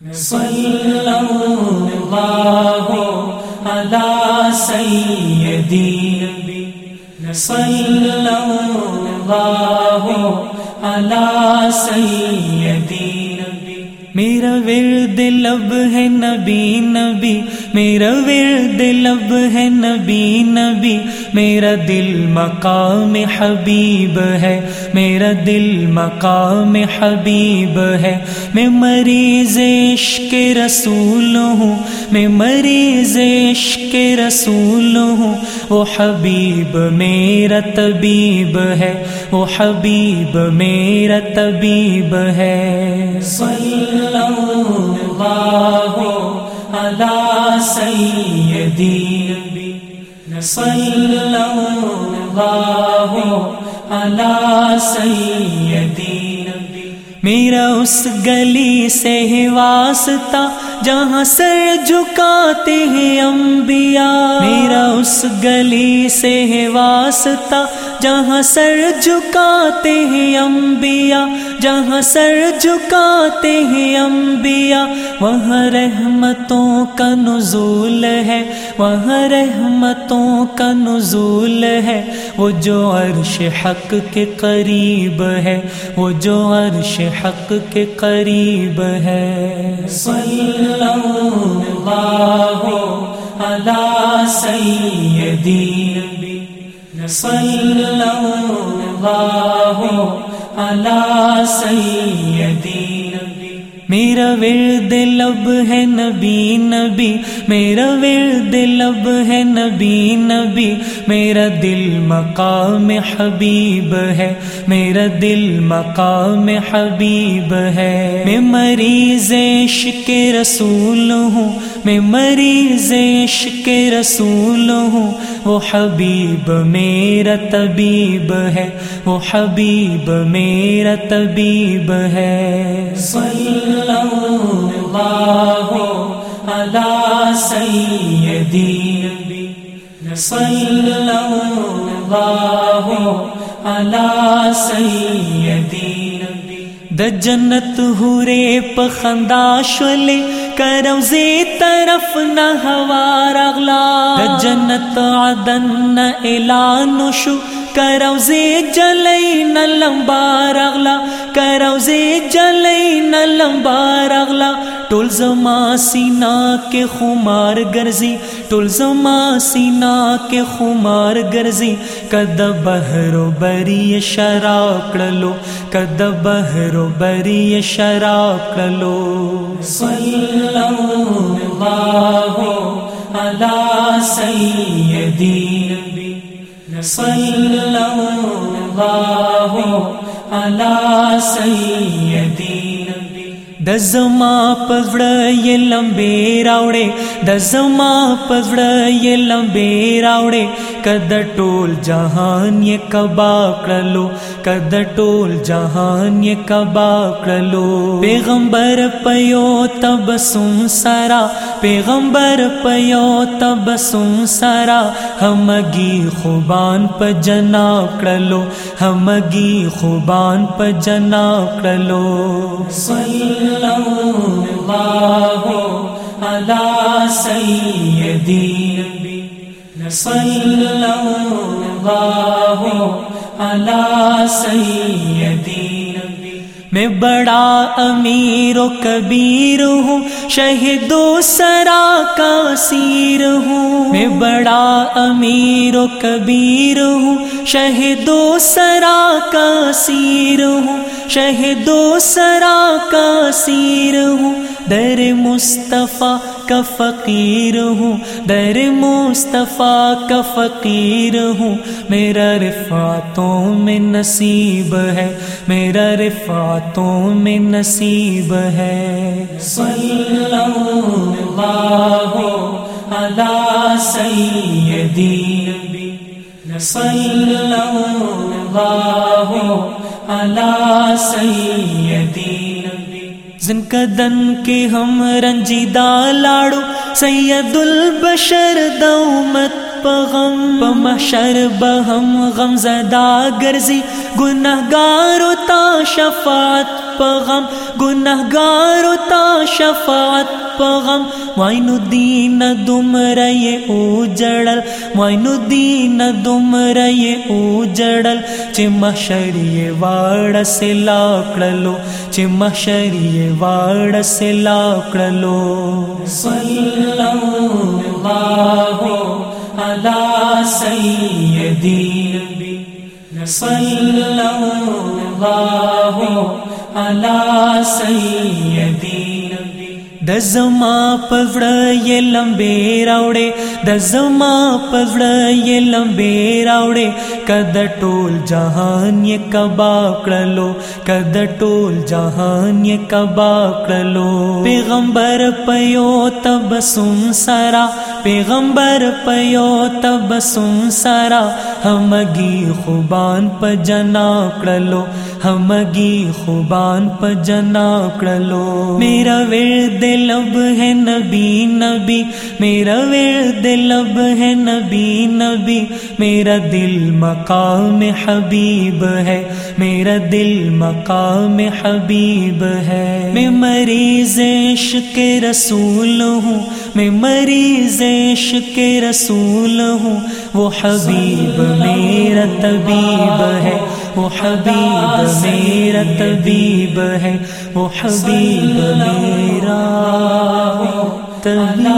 صلی اللہ علی سیدی صلی اللہ علی سیدی میرا ورد لب ہے نبی نبی. میرا ورد لب ہے نبی نبی، میرا دل مقام حبیب ہے، میرا دل مقام حبیب ہے۔ میں مریض عشق رسول ہوں، میں مریض عشق رسول ہوں۔ وہ حبیب میرا طبیب ہے، وہ حبیب میرا طبیب ہے۔ صلی اللہ علی سیدی صلی اللہ علی سیدی میرا اس گلی سے واسطہ جہاں سر جھکاتے ہیں انبیاء، میرا اس گلی سے ہے واسطہ۔ جہاں سر جھکاتے ہیں انبیاء، جہاں سر جھکاتے ہیں انبیاء، وہاں رحمتوں کا نزول ہے، وہاں رحمتوں کا نزول ہے۔ وہ جو عرش حق کے قریب ہے، وہ جو عرش حق کے قریب ہے۔ صلی اللہ علی سیدی صلی اللہ علی سیدی میرا ورد لب ہے نبی نبی، میرا ورد لب ہے نبی نبی، میرا دل مقام حبیب ہے، میرا دل مقام حبیب ہے۔ میں مریض عشق رسول ہوں، میں مریض عشق رسول ہوں وہ حبیب میرا طبیب ہے، وہ حبیب میرا طبیب ہے۔ صلی اللہ علی سیدی صلی اللہ علی سیدی د جنت ہورے پخندا شولے کروزے طرف نہ ہوا رغلا۔ جنت عدن نہ اعلان شو۔ کروزے جلئی نہ لمبا رغلا۔ کروزے جلئی نہ لمبا ٹول زما سینا کے خمار گرزی، ٹول زما سینا کے خمار گرزی۔ کد بہرو بری شراب کڑلو کد بہرو بری شراب کڑلو۔ صلی اللہ علی سیدی د زما پزړه یې لمبې راوړې د زما پزړه یې لمبې راوړې کد ټول جهان یې کباب کړلو کد ټول جهان یې کباب کړلو پیغمبر پيو تبسم سرا پیغمبر پيو تبسم سرا همګي خوبان په جناب کړلو همګي خوبان په جناب کړلو صلی اللہ علی سیدی صلی اللہ علی سیدی میں بڑا امیر و کبیر ہوں، شہید و سرا کا سیر ہوں۔ میں بڑا امیر و کبیر ہوں، شہید و سرا کا سیر ہوں۔ شہید و سرا کا سیر ہوں، در مصطفیٰ کا فقیر ہوں، در مصطفیٰ کا فقیر ہوں۔ میرا رفاتوں میں نصیب ہے، میرا رفاتوں میں نصیب ہے۔ صلی اللہ علی سیدی صلی اللہ علی سیدی زن کدن کے ہم رنجیدہ لاڑو سید البشر دومت پغم پمحشر بہم غم زدہ گرزی۔ گناہ گارو تا شفاعت پغم گناہ گارو تا شفاعت پغم معین الدین دم رہے او جڑل معین الدین دم رہے او جڑل چم شریع واڑ سے لاکڑلو۔ چم شریع واڑ سے لاکڑلو۔ صلی اللہ علی سیدی صلی اللہ علی سیدی دزما پوڑ یہ لمبے راوڑے دزما پوڑ یہ لمبے راوڑے کد ٹول جہان یہ کبا کڑلو کد ٹول جہان یہ کبا کڑلو پیغمبر پیو تب سن سارا پیغمبر پیو تب سن سارا، ہمگی خوبان پ جنا کڑلو، ہمگی خوبان پ جنا کڑلو۔ میرا ورد لب ہے نبی نبی۔ میرا ورد لب ہے نبی نبی۔ میرا دل مقام حبیب ہے، میرا دل مقام حبیب ہے۔ میں مریض عشق رسول ہوں، میں مریض عشق رسول ہوں، وہ حبیب میرا طبیب ہے، وہ حبیب میرا طبیب ہے، وہ حبیب میرا طبیب